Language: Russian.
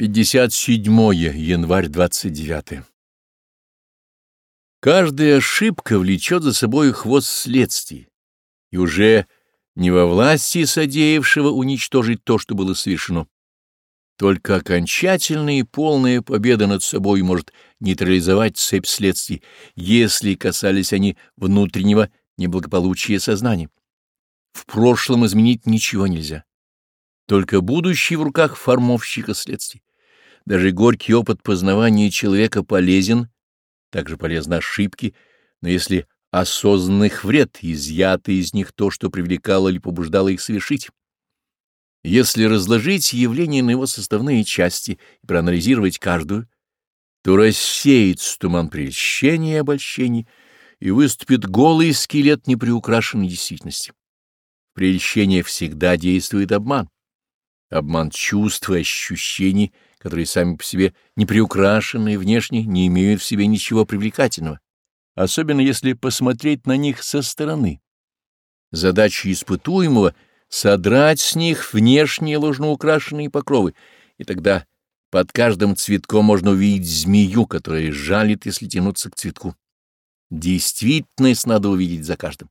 57 январь 29. Каждая ошибка влечет за собой хвост следствий, и уже не во власти содеявшего уничтожить то, что было совершено. Только окончательная и полная победа над собой может нейтрализовать цепь следствий, если касались они внутреннего неблагополучия сознания. В прошлом изменить ничего нельзя. Только будущее в руках формовщика следствий. Даже горький опыт познавания человека полезен, также полезны ошибки, но если осознанных вред, изъято из них то, что привлекало или побуждало их совершить. Если разложить явление на его составные части и проанализировать каждую, то рассеется туман прельщения и обольщений, и выступит голый скелет неприукрашенной действительности. Прельщение всегда действует обман. Обман чувств и ощущений, которые сами по себе не приукрашены внешне, не имеют в себе ничего привлекательного, особенно если посмотреть на них со стороны. Задача испытуемого — содрать с них внешние ложно украшенные покровы, и тогда под каждым цветком можно увидеть змею, которая жалит, если тянуться к цветку. Действительность надо увидеть за каждым.